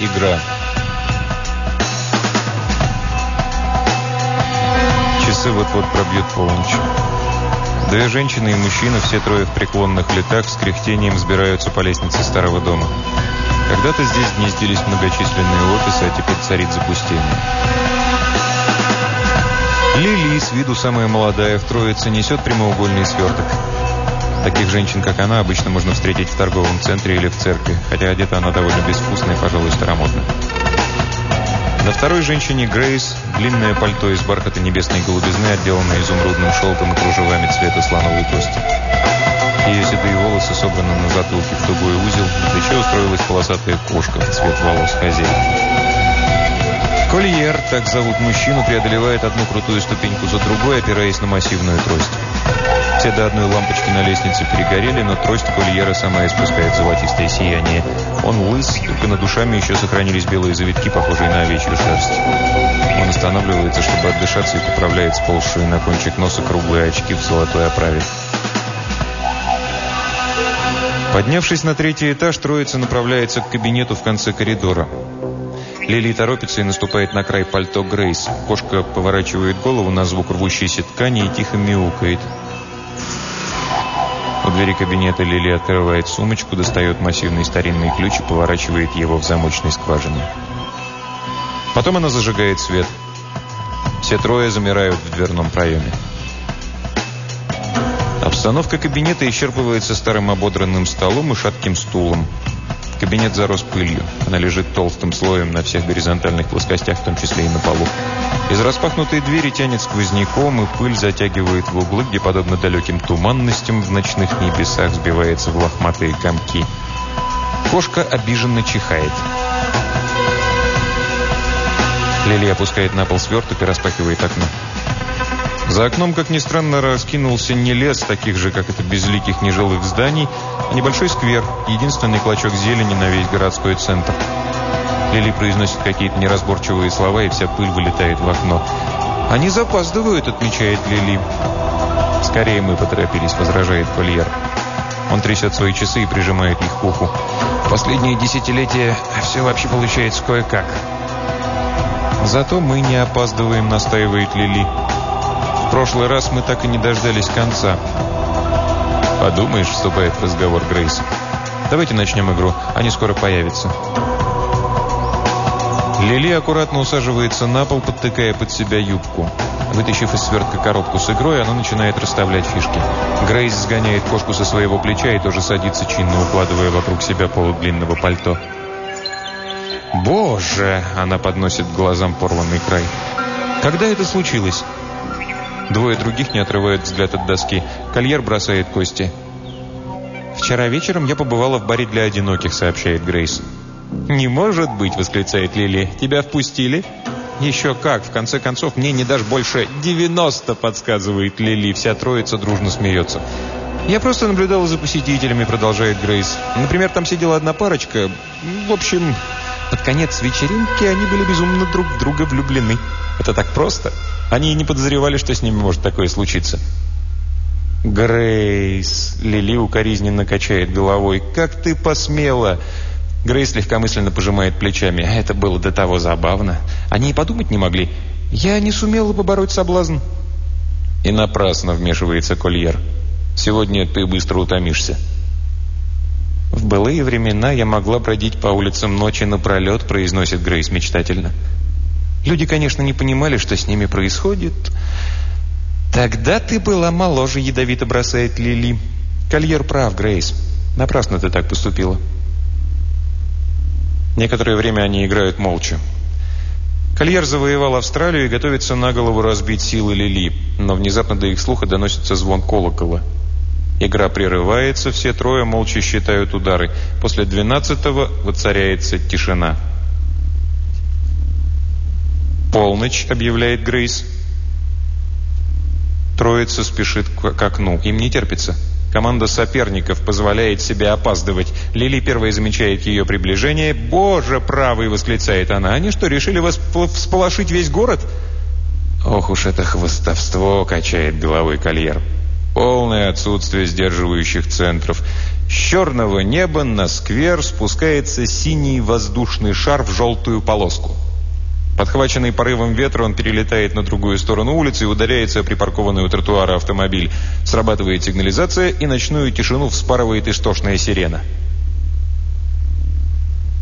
Игра. Часы вот-вот пробьют полночь. Две женщины и мужчина, все трое в преклонных летах, с кряхтением взбираются по лестнице старого дома. Когда-то здесь гнездились многочисленные офисы, а теперь царит запустение. Лили, с виду самая молодая в троице, несет прямоугольный сверток. Таких женщин, как она, обычно можно встретить в торговом центре или в церкви, хотя одета она довольно безвкусно и, пожалуй, старомодно. На второй женщине Грейс длинное пальто из бархата небесной голубизны, отделанное изумрудным шелком и кружевами цвета слоновой кости. Ее седые волосы собраны на затылке в тугой узел, на плече устроилась полосатая кошка в цвет волос хозяина. Кольер, так зовут мужчину, преодолевает одну крутую ступеньку за другой, опираясь на массивную трость. Все до одной лампочки на лестнице перегорели, но трость Кольера сама испускает золотистое сияние. Он лыс, только над душами еще сохранились белые завитки, похожие на овечью шерсть. Он останавливается, чтобы отдышаться и поправляет сползшие на кончик носа круглые очки в золотой оправе. Поднявшись на третий этаж, троица направляется к кабинету в конце коридора. Лили торопится и наступает на край пальто Грейс. Кошка поворачивает голову на звук рвущейся ткани и тихо мяукает. У двери кабинета Лили открывает сумочку, достает массивный старинный ключ и поворачивает его в замочной скважине. Потом она зажигает свет. Все трое замирают в дверном проеме. Обстановка кабинета исчерпывается старым ободранным столом и шатким стулом. Кабинет зарос пылью. Она лежит толстым слоем на всех горизонтальных плоскостях, в том числе и на полу. Из распахнутой двери тянет сквозняком, и пыль затягивает в углы, где, подобно далеким туманностям, в ночных небесах сбивается в лохматые комки. Кошка обиженно чихает. Лили опускает на пол сверток и распахивает окно. За окном, как ни странно, раскинулся не лес, таких же, как это, безликих нежилых зданий, а небольшой сквер, единственный клочок зелени на весь городской центр. Лили произносит какие-то неразборчивые слова, и вся пыль вылетает в окно. «Они запаздывают», — отмечает Лили. «Скорее мы поторопились», — возражает Кольер. Он трясет свои часы и прижимает их к уху. «В последние десятилетия все вообще получается кое-как». «Зато мы не опаздываем», — настаивает Лили. В прошлый раз мы так и не дождались конца. Подумаешь, вступает в разговор Грейс. Давайте начнем игру. Они скоро появятся. Лили аккуратно усаживается на пол, подтыкая под себя юбку. Вытащив из свертка коробку с игрой, она начинает расставлять фишки. Грейс сгоняет кошку со своего плеча и тоже садится чинно, укладывая вокруг себя полудлинного пальто. «Боже!» – она подносит глазам порванный край. «Когда это случилось?» Двое других не отрывают взгляд от доски. Кольер бросает кости. «Вчера вечером я побывала в баре для одиноких», — сообщает Грейс. «Не может быть!» — восклицает Лили. «Тебя впустили?» «Еще как! В конце концов, мне не дашь больше 90!» — подсказывает Лили. Вся троица дружно смеется. «Я просто наблюдала за посетителями», — продолжает Грейс. «Например, там сидела одна парочка. В общем, под конец вечеринки они были безумно друг в друга влюблены. Это так просто!» Они и не подозревали, что с ними может такое случиться. «Грейс!» — Лили укоризненно качает головой. «Как ты посмела!» Грейс легкомысленно пожимает плечами. «Это было до того забавно. Они и подумать не могли. Я не сумела побороть соблазн». И напрасно вмешивается Кольер. «Сегодня ты быстро утомишься». «В былые времена я могла бродить по улицам ночи напролет», произносит Грейс мечтательно. Люди, конечно, не понимали, что с ними происходит. «Тогда ты была моложе», — ядовито бросает Лили. «Кольер прав, Грейс. Напрасно ты так поступила». Некоторое время они играют молча. Кольер завоевал Австралию и готовится на голову разбить силы Лили, но внезапно до их слуха доносится звон колокола. Игра прерывается, все трое молча считают удары. После двенадцатого воцаряется тишина. «Полночь», — объявляет Грейс. Троица спешит к окну. Им не терпится. Команда соперников позволяет себе опаздывать. Лили первая замечает ее приближение. «Боже правый!» — восклицает она. «Они что, решили всполошить весь город?» «Ох уж это хвостовство!» — качает головой кольер. «Полное отсутствие сдерживающих центров. С черного неба на сквер спускается синий воздушный шар в желтую полоску. Подхваченный порывом ветра, он перелетает на другую сторону улицы и ударяется о припаркованный у тротуара автомобиль. Срабатывает сигнализация, и ночную тишину вспарывает истошная сирена.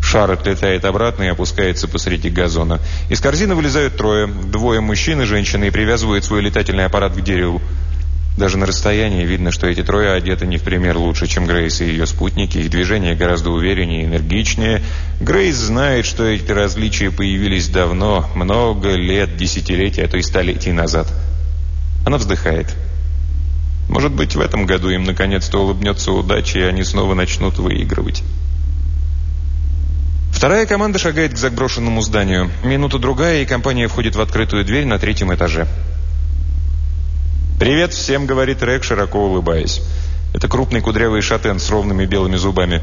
Шар отлетает обратно и опускается посреди газона. Из корзины вылезают трое. Двое мужчин и женщины и привязывают свой летательный аппарат к дереву. Даже на расстоянии видно, что эти трое одеты не в пример лучше, чем Грейс и ее спутники. Их движения гораздо увереннее и энергичнее. Грейс знает, что эти различия появились давно, много лет, десятилетия, а то и столетий назад. Она вздыхает. Может быть, в этом году им наконец-то улыбнется удача, и они снова начнут выигрывать. Вторая команда шагает к заброшенному зданию. Минута-другая, и компания входит в открытую дверь на третьем этаже. «Привет всем», — говорит Рек, широко улыбаясь. Это крупный кудрявый шатен с ровными белыми зубами.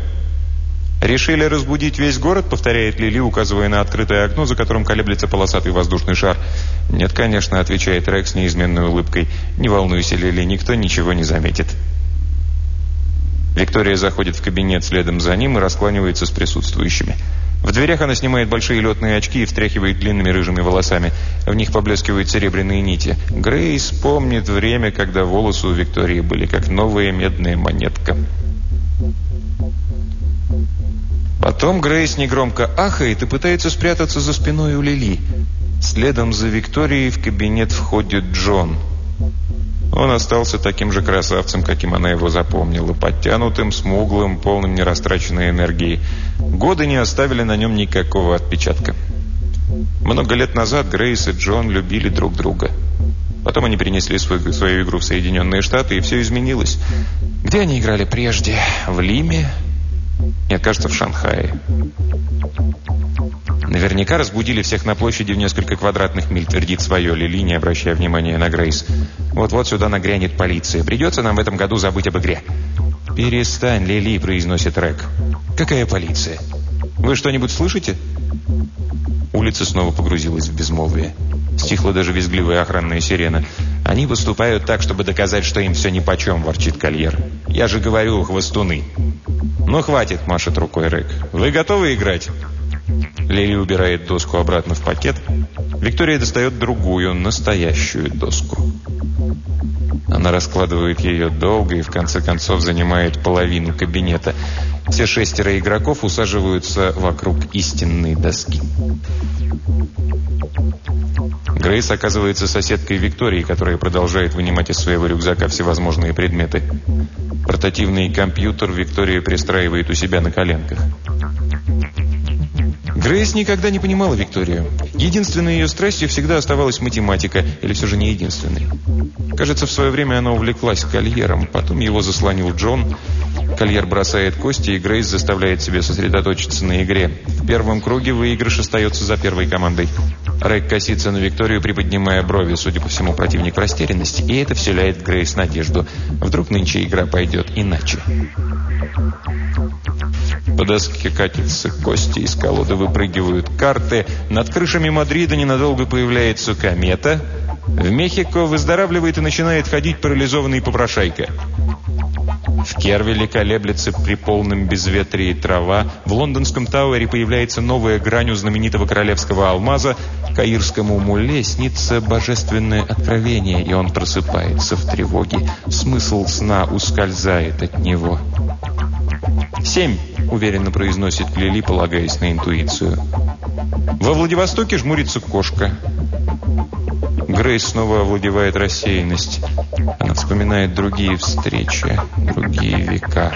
«Решили разбудить весь город?» — повторяет Лили, указывая на открытое окно, за которым колеблется полосатый воздушный шар. «Нет, конечно», — отвечает Рек с неизменной улыбкой. «Не волнуйся, Лили, никто ничего не заметит». Виктория заходит в кабинет следом за ним и раскланивается с присутствующими. В дверях она снимает большие летные очки и встряхивает длинными рыжими волосами. В них поблескивают серебряные нити. Грейс помнит время, когда волосы у Виктории были как новая медная монетка. Потом Грейс негромко ахает и пытается спрятаться за спиной у Лили. Следом за Викторией в кабинет входит Джон. Он остался таким же красавцем, каким она его запомнила, подтянутым, смуглым, полным нерастраченной энергии. Годы не оставили на нем никакого отпечатка. Много лет назад Грейс и Джон любили друг друга. Потом они перенесли свою, свою игру в Соединенные Штаты, и все изменилось. Где они играли прежде? В Лиме? Нет, кажется, в Шанхае. Наверняка разбудили всех на площади в несколько квадратных миль, твердит свое Лили, не обращая внимания на Грейс. Вот-вот сюда нагрянет полиция. Придется нам в этом году забыть об игре. «Перестань, Лили», — произносит Рэк. «Какая полиция? Вы что-нибудь слышите?» Улица снова погрузилась в безмолвие. Стихла даже визгливая охранная сирена. «Они выступают так, чтобы доказать, что им все нипочем», — ворчит Кольер. «Я же говорю, хвостуны». «Ну, хватит», — машет рукой Рэк. «Вы готовы играть?» Лили убирает доску обратно в пакет. Виктория достает другую, настоящую доску. Она раскладывает ее долго и в конце концов занимает половину кабинета. Все шестеро игроков усаживаются вокруг истинной доски. Грейс оказывается соседкой Виктории, которая продолжает вынимать из своего рюкзака всевозможные предметы. Портативный компьютер Виктория пристраивает у себя на коленках. Грейс никогда не понимала Викторию. Единственной ее страстью всегда оставалась математика, или все же не единственной. Кажется, в свое время она увлеклась кольером, потом его заслонил Джон. Кольер бросает кости, и Грейс заставляет себя сосредоточиться на игре. В первом круге выигрыш остается за первой командой. Рэк косится на Викторию, приподнимая брови, судя по всему, противник в растерянности, и это вселяет Грейс надежду. Вдруг нынче игра пойдет иначе. По доске катятся кости, из колоды выпрыгивают карты. Над крышами Мадрида ненадолго появляется комета. В Мехико выздоравливает и начинает ходить парализованный попрошайка. В Кервиле колеблется при полном безветрии трава. В лондонском Тауэре появляется новая грань у знаменитого королевского алмаза. Каирскому муле снится божественное откровение, и он просыпается в тревоге. Смысл сна ускользает от него. «Семь!» — уверенно произносит Лили, полагаясь на интуицию. Во Владивостоке жмурится кошка. Грейс снова овладевает рассеянность. Она вспоминает другие встречи, другие века.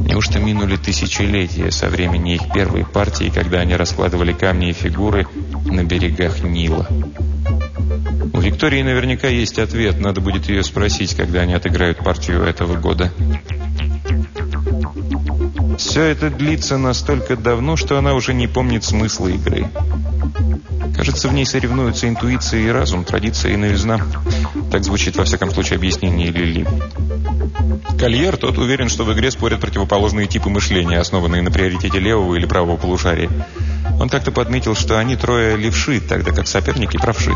Неужто минули тысячелетия со времени их первой партии, когда они раскладывали камни и фигуры на берегах Нила? У Виктории наверняка есть ответ, надо будет ее спросить, когда они отыграют партию этого года. Все это длится настолько давно, что она уже не помнит смысла игры. Кажется, в ней соревнуются интуиция и разум, традиция и новизна. Так звучит, во всяком случае, объяснение Лили. Кольер, тот уверен, что в игре спорят противоположные типы мышления, основанные на приоритете левого или правого полушария. Он как-то подметил, что они трое левши, тогда как соперники правши.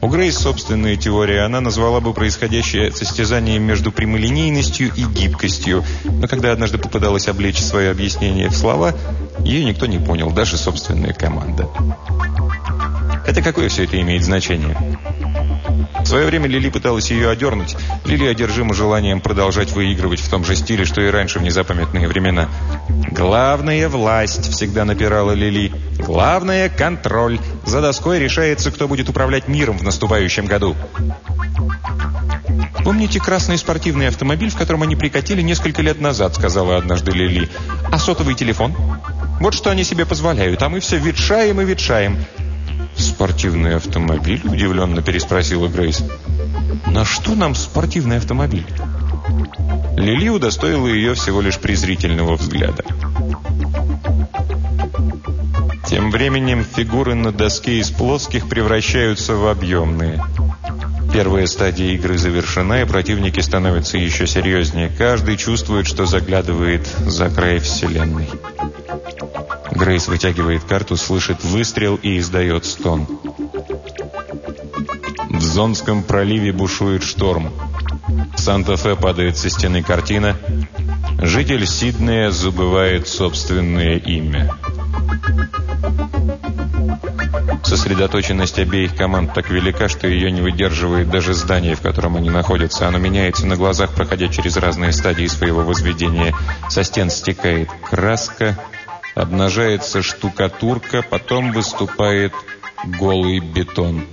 У Грейс собственная теория, она назвала бы происходящее состязанием между прямолинейностью и гибкостью, но когда однажды попыталась облечь свое объяснение в слова, ее никто не понял, даже собственная команда. Хотя какое все это имеет значение? В свое время Лили пыталась ее одернуть. Лили одержима желанием продолжать выигрывать в том же стиле, что и раньше в незапамятные времена. «Главная власть», — всегда напирала Лили. «Главное — контроль. За доской решается, кто будет управлять миром в наступающем году». «Помните красный спортивный автомобиль, в котором они прикатили несколько лет назад?» — сказала однажды Лили. «А сотовый телефон? Вот что они себе позволяют, а мы все ветшаем и ветшаем. «Спортивный автомобиль?» – удивленно переспросила Грейс. «На что нам спортивный автомобиль?» Лили удостоила ее всего лишь презрительного взгляда. Тем временем фигуры на доске из плоских превращаются в объемные. Первая стадия игры завершена, и противники становятся еще серьезнее. Каждый чувствует, что заглядывает за край Вселенной. Грейс вытягивает карту, слышит выстрел и издает стон. В Зонском проливе бушует шторм. Санта-Фе падает со стены картина. Житель Сиднея забывает собственное имя. Сосредоточенность обеих команд так велика, что ее не выдерживает даже здание, в котором они находятся. Оно меняется на глазах, проходя через разные стадии своего возведения. Со стен стекает краска, Обнажается штукатурка, потом выступает голый бетон.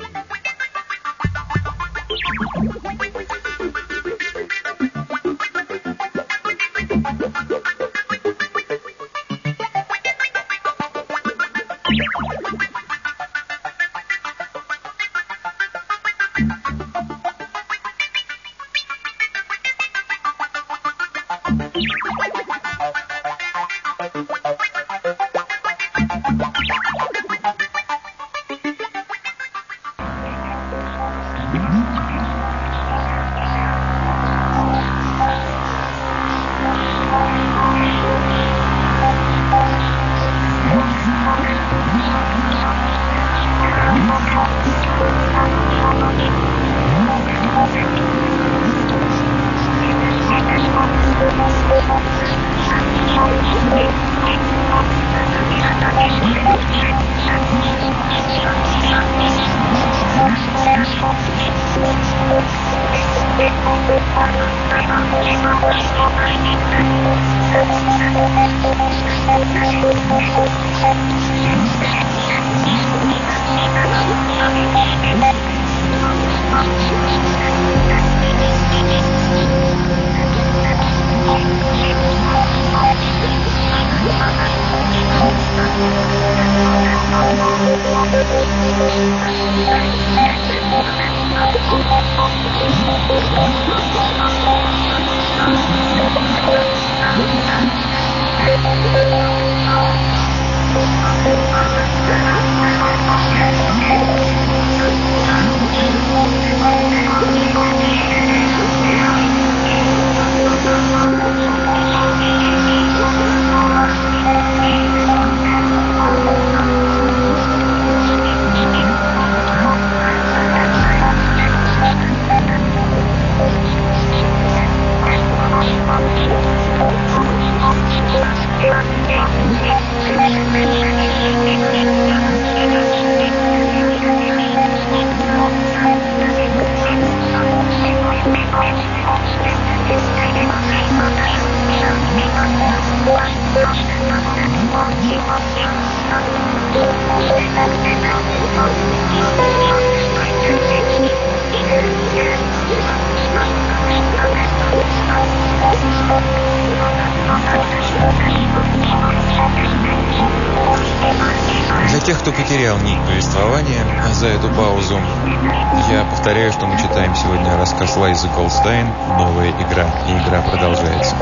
Лайза Голстайн «Новая игра». И игра продолжается.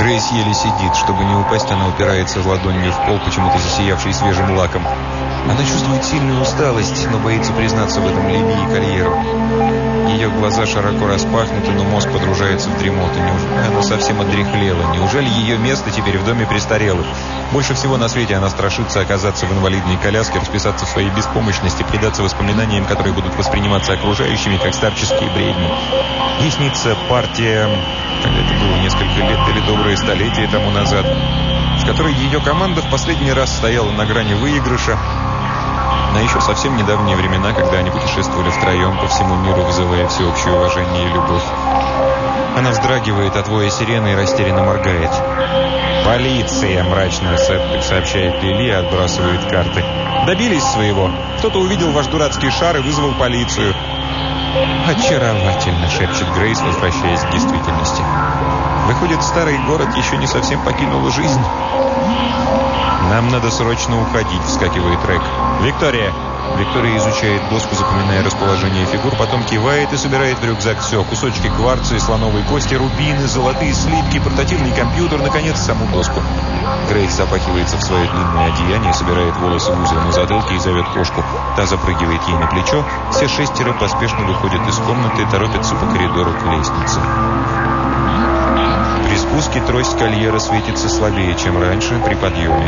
Грейс еле сидит. Чтобы не упасть, она упирается ладонью в пол, почему-то засиявший свежим лаком. Она чувствует сильную усталость, но боится признаться в этом Либи и карьеру. Ее глаза широко распахнуты, но мозг подружается в дремоту. Неужели она совсем одряхлела? Неужели ее место теперь в доме престарелых? Больше всего на свете она страшится оказаться в инвалидной коляске, расписаться в своей беспомощности, предаться воспоминаниям, которые будут восприниматься окружающими, как старческие бредни. Ей снится партия, когда это было несколько лет или добрые столетия тому назад, в которой ее команда в последний раз стояла на грани выигрыша, на еще совсем недавние времена, когда они путешествовали втроем по всему миру, вызывая всеобщее уважение и любовь. Она вздрагивает от воя сирены и растерянно моргает. «Полиция!» – мрачно сообщает Лили и отбрасывает карты. «Добились своего. Кто-то увидел ваш дурацкий шар и вызвал полицию». «Очаровательно!» – шепчет Грейс, возвращаясь к действительности. «Выходит, старый город еще не совсем покинул жизнь». «Нам надо срочно уходить», — вскакивает Рек. «Виктория!» Виктория изучает доску, запоминая расположение фигур, потом кивает и собирает в рюкзак все. Кусочки кварца и слоновой кости, рубины, золотые слитки, портативный компьютер, наконец, саму доску. Грейс запахивается в свое длинное одеяние, собирает волосы в узел на затылке и зовет кошку. Та запрыгивает ей на плечо. Все шестеро поспешно выходят из комнаты и торопятся по коридору к лестнице. Спуске трость кольера светится слабее, чем раньше при подъеме.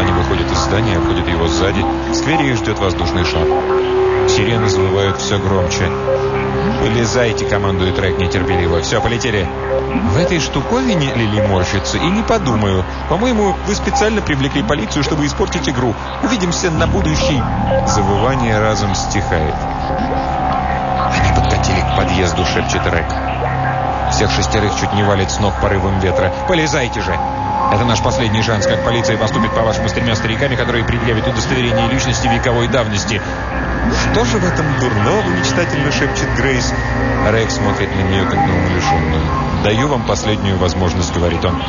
Они выходят из здания, обходят его сзади. Сквере их ждет воздушный шар. Сирены завывают все громче. «Вылезайте!» — командует Рэк нетерпеливо. «Все, полетели!» «В этой штуковине Лили морщится, и не подумаю. По-моему, вы специально привлекли полицию, чтобы испортить игру. Увидимся на будущий!» Завывание разом стихает. «Они подкатили к подъезду», — шепчет Рэк. Всех шестерых чуть не валит с ног порывом ветра. «Полезайте же!» Это наш последний шанс, как полиция поступит по-вашему с тремя стариками, которые предъявят удостоверение личности вековой давности. «Что же в этом дурного?» – мечтательно шепчет Грейс. Рекс смотрит на нее, как на умалишенную. «Даю вам последнюю возможность», – говорит он.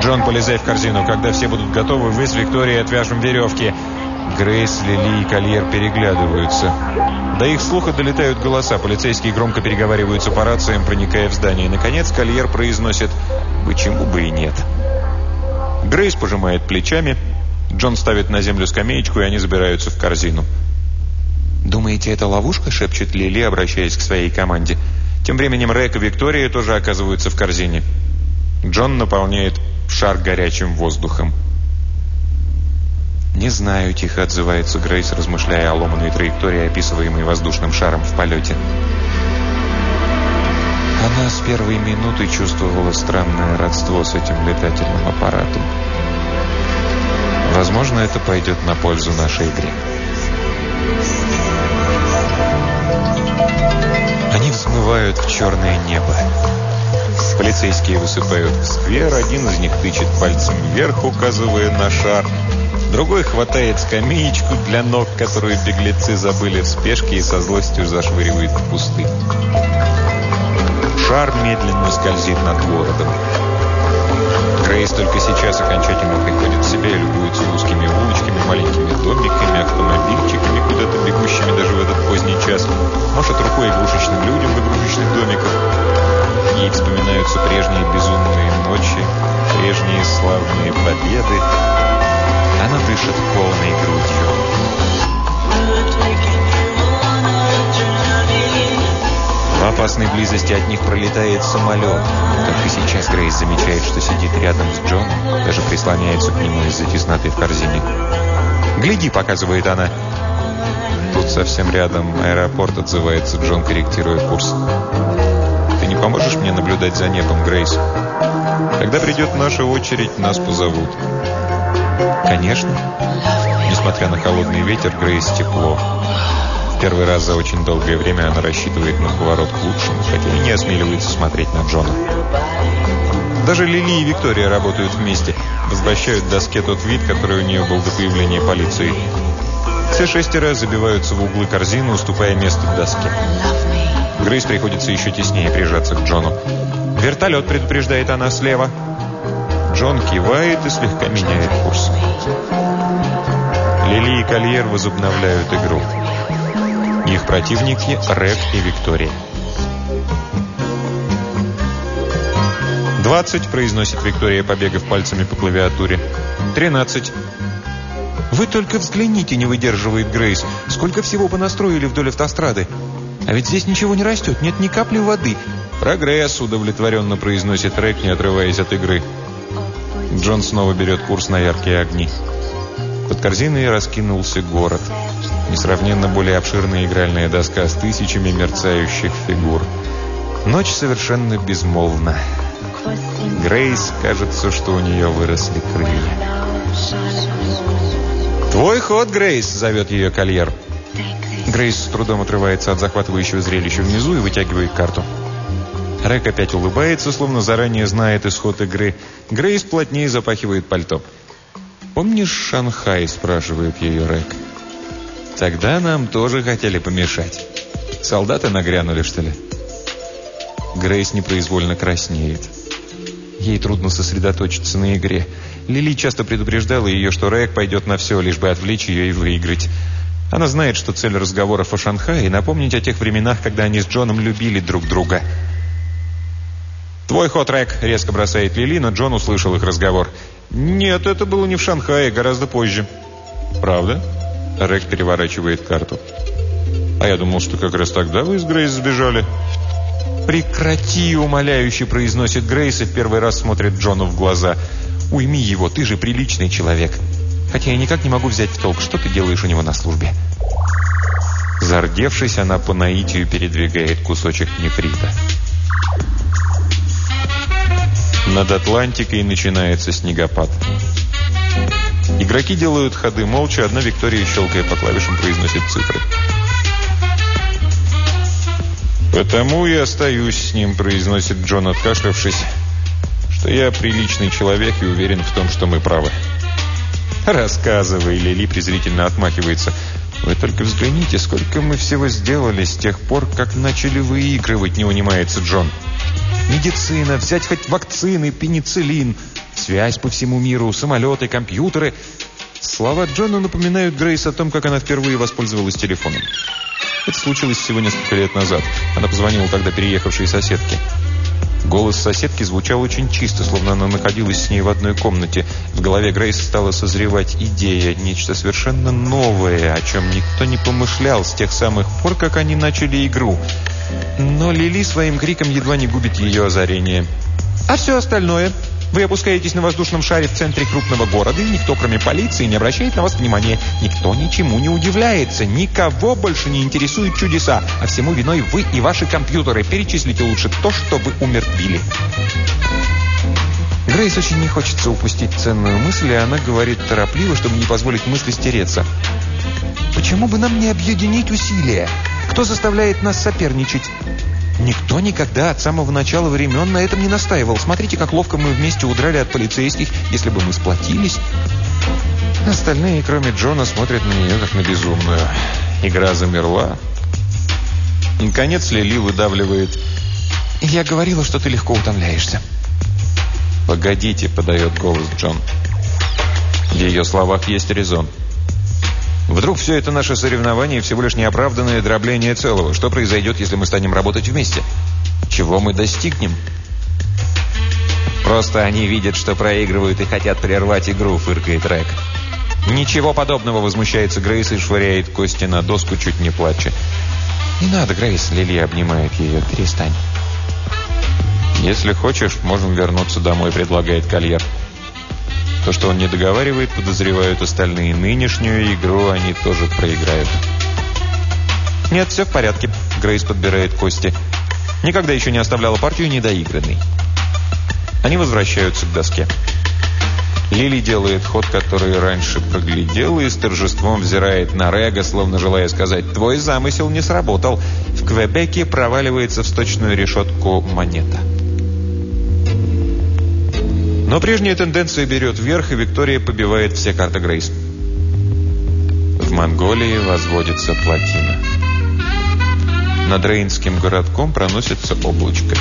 «Джон, полезай в корзину. Когда все будут готовы, вы с Викторией отвяжем веревки». Грейс, Лили и Кольер переглядываются. До их слуха долетают голоса. Полицейские громко переговариваются по рациям, проникая в здание. Наконец Кольер произносит «Почему бы и нет?». Грейс пожимает плечами. Джон ставит на землю скамеечку, и они забираются в корзину. «Думаете, это ловушка?» – шепчет Лили, обращаясь к своей команде. Тем временем Рэк и Виктория тоже оказываются в корзине. Джон наполняет шар горячим воздухом. «Не знаю», — тихо отзывается Грейс, размышляя о ломаной траектории, описываемой воздушным шаром в полете. Она с первой минуты чувствовала странное родство с этим летательным аппаратом. Возможно, это пойдет на пользу нашей игре. Они взмывают в черное небо. Полицейские высыпают в сквер, один из них тычет пальцем вверх, указывая на шар. Другой хватает скамеечку для ног, которую беглецы забыли в спешке и со злостью зашвыривает в пустынь. Шар медленно скользит над городом. Грейс только сейчас окончательно приходит в себя и любуется узкими улочками, маленькими домиками, автомобильчиками, куда-то бегущими даже в этот поздний час. Машет рукой игрушечным людям в игрушечных домиках. Ей вспоминаются прежние безумные ночи, прежние славные победы, дышит полной грудью. В опасной близости от них пролетает самолет. Только сейчас Грейс замечает, что сидит рядом с Джоном, даже прислоняется к нему из-за тесноты в корзине. «Гляди!» — показывает она. Тут совсем рядом аэропорт отзывается Джон, корректируя курс. «Ты не поможешь мне наблюдать за небом, Грейс? Когда придет наша очередь, нас позовут». Конечно. Несмотря на холодный ветер, Грейс тепло. В первый раз за очень долгое время она рассчитывает на поворот к лучшему, хотя и не осмеливается смотреть на Джона. Даже Лили и Виктория работают вместе, возвращают доске тот вид, который у нее был до появления полиции. Все шестеро забиваются в углы корзины, уступая место доске. Грейс приходится еще теснее прижаться к Джону. «Вертолет», предупреждает она слева. Джон кивает и слегка меняет курс. Лили и Кольер возобновляют игру. Их противники – Ред и Виктория. «Двадцать», – произносит Виктория, побегав пальцами по клавиатуре. «Тринадцать». «Вы только взгляните», – не выдерживает Грейс. «Сколько всего понастроили вдоль автострады?» А ведь здесь ничего не растет, нет ни капли воды. «Прогресс», — удовлетворенно произносит Рек, не отрываясь от игры. Джон снова берет курс на яркие огни. Под корзиной раскинулся город. Несравненно более обширная игральная доска с тысячами мерцающих фигур. Ночь совершенно безмолвна. Грейс, кажется, что у нее выросли крылья. «Твой ход, Грейс!» — зовет ее кольер. Грейс с трудом отрывается от захватывающего зрелища внизу и вытягивает карту. Рэк опять улыбается, словно заранее знает исход игры. Грейс плотнее запахивает пальто. «Помнишь Шанхай?» – спрашивает ее Рэк. «Тогда нам тоже хотели помешать. Солдаты нагрянули, что ли?» Грейс непроизвольно краснеет. Ей трудно сосредоточиться на игре. Лили часто предупреждала ее, что Рэк пойдет на все, лишь бы отвлечь ее и выиграть. Она знает, что цель разговоров о Шанхае – напомнить о тех временах, когда они с Джоном любили друг друга – «Твой ход, Рэк!» — резко бросает Лили, но Джон услышал их разговор. «Нет, это было не в Шанхае, гораздо позже». «Правда?» — Рэк переворачивает карту. «А я думал, что как раз тогда вы из Грейс сбежали». «Прекрати!» — умоляюще произносит Грейс и в первый раз смотрит Джону в глаза. «Уйми его, ты же приличный человек. Хотя я никак не могу взять в толк, что ты делаешь у него на службе». Зардевшись, она по наитию передвигает кусочек нефрита. Над Атлантикой начинается снегопад. Игроки делают ходы молча, одна Виктория, щелкая по клавишам, произносит цифры. «Потому и остаюсь с ним», — произносит Джон, откашлявшись, «что я приличный человек и уверен в том, что мы правы». «Рассказывай», — Лили презрительно отмахивается. «Вы только взгляните, сколько мы всего сделали с тех пор, как начали выигрывать», — не унимается Джон. «Джон». Медицина, взять хоть вакцины, пенициллин, связь по всему миру, самолеты, компьютеры. Слова Джона напоминают Грейс о том, как она впервые воспользовалась телефоном. Это случилось всего несколько лет назад. Она позвонила тогда переехавшей соседке. Голос соседки звучал очень чисто, словно она находилась с ней в одной комнате. В голове Грейс стала созревать идея, нечто совершенно новое, о чем никто не помышлял с тех самых пор, как они начали игру. Но Лили своим криком едва не губит ее озарение. «А все остальное? Вы опускаетесь на воздушном шаре в центре крупного города, и никто, кроме полиции, не обращает на вас внимания. Никто ничему не удивляется, никого больше не интересуют чудеса, а всему виной вы и ваши компьютеры. Перечислите лучше то, что вы умертвили». Грейс очень не хочется упустить ценную мысль, и она говорит торопливо, чтобы не позволить мысли стереться. «Почему бы нам не объединить усилия? Кто заставляет нас соперничать?» Никто никогда от самого начала времен на этом не настаивал. Смотрите, как ловко мы вместе удрали от полицейских, если бы мы сплотились. Остальные, кроме Джона, смотрят на нее, как на безумную. Игра замерла. Наконец Лили выдавливает. «Я говорила, что ты легко утомляешься». «Погодите», — подает голос Джон. В ее словах есть резон. Вдруг все это наше соревнование всего лишь неоправданное дробление целого. Что произойдет, если мы станем работать вместе? Чего мы достигнем? Просто они видят, что проигрывают и хотят прервать игру, фыркает Рэк. Ничего подобного, возмущается Грейс и швыряет кости на доску, чуть не плача. «Не надо, Грейс», — Лилия обнимает ее, — «перестань». «Если хочешь, можем вернуться домой», — предлагает Кольер. То, что он не договаривает, подозревают остальные. Нынешнюю игру они тоже проиграют. «Нет, все в порядке», — Грейс подбирает кости. Никогда еще не оставляла партию недоигранной. Они возвращаются к доске. Лили делает ход, который раньше проглядел, и с торжеством взирает на Рега, словно желая сказать «Твой замысел не сработал». В Квебеке проваливается в сточную решетку монета. Но прежняя тенденция берет вверх, и Виктория побивает все карты Грейс. В Монголии возводится плотина. Над Рейнским городком проносится облачко.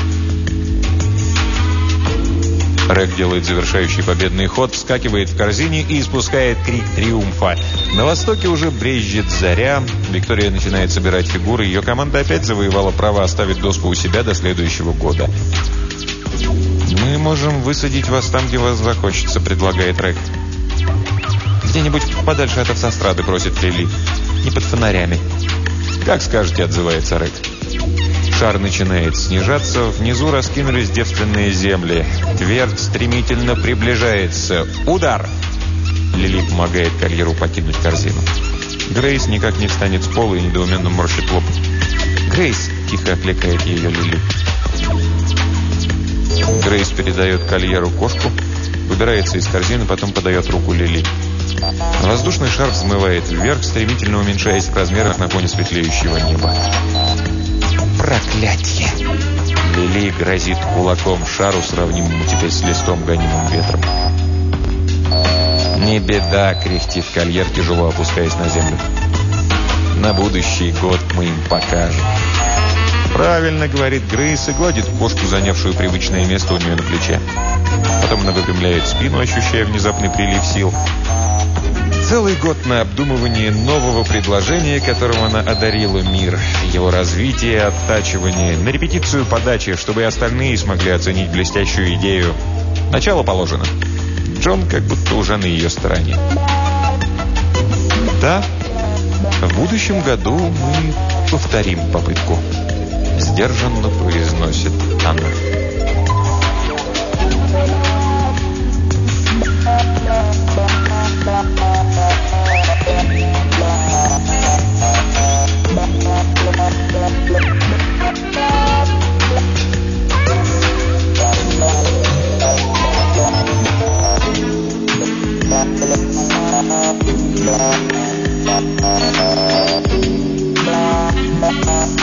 Рэг делает завершающий победный ход, вскакивает в корзине и испускает крик триумфа. На востоке уже брежет заря. Виктория начинает собирать фигуры. Ее команда опять завоевала право оставить доску у себя до следующего года. «Мы можем высадить вас там, где вас захочется», — предлагает Рэг. «Где-нибудь подальше от автострады», — просит Лили. «Не под фонарями». «Как скажете», — отзывается Рэг. Шар начинает снижаться, внизу раскинулись девственные земли. Тверд стремительно приближается. Удар! Лили помогает карьеру покинуть корзину. Грейс никак не встанет с пола и недоуменно морщит лоб. «Грейс!» – тихо окликает ее Лили. Грейс передает кольеру кошку, выбирается из корзины, потом подает руку Лили. Воздушный шар взмывает вверх, стремительно уменьшаясь в размерах на фоне светлеющего неба. Проклятье! Лили грозит кулаком шару, сравнимому теперь с листом, гонимым ветром. «Не беда!» — кряхтит кольер, тяжело опускаясь на землю. «На будущий год мы им покажем». «Правильно», — говорит Грейс и гладит кошку, занявшую привычное место у нее на плече. Потом она выпрямляет спину, ощущая внезапный прилив сил. Целый год на обдумывание нового предложения, которым она одарила мир. Его развитие, оттачивание, на репетицию подачи, чтобы и остальные смогли оценить блестящую идею. Начало положено. Джон как будто уже на ее стороне. Да, в будущем году мы повторим попытку. — сдержанно произносит она. Blah, blah.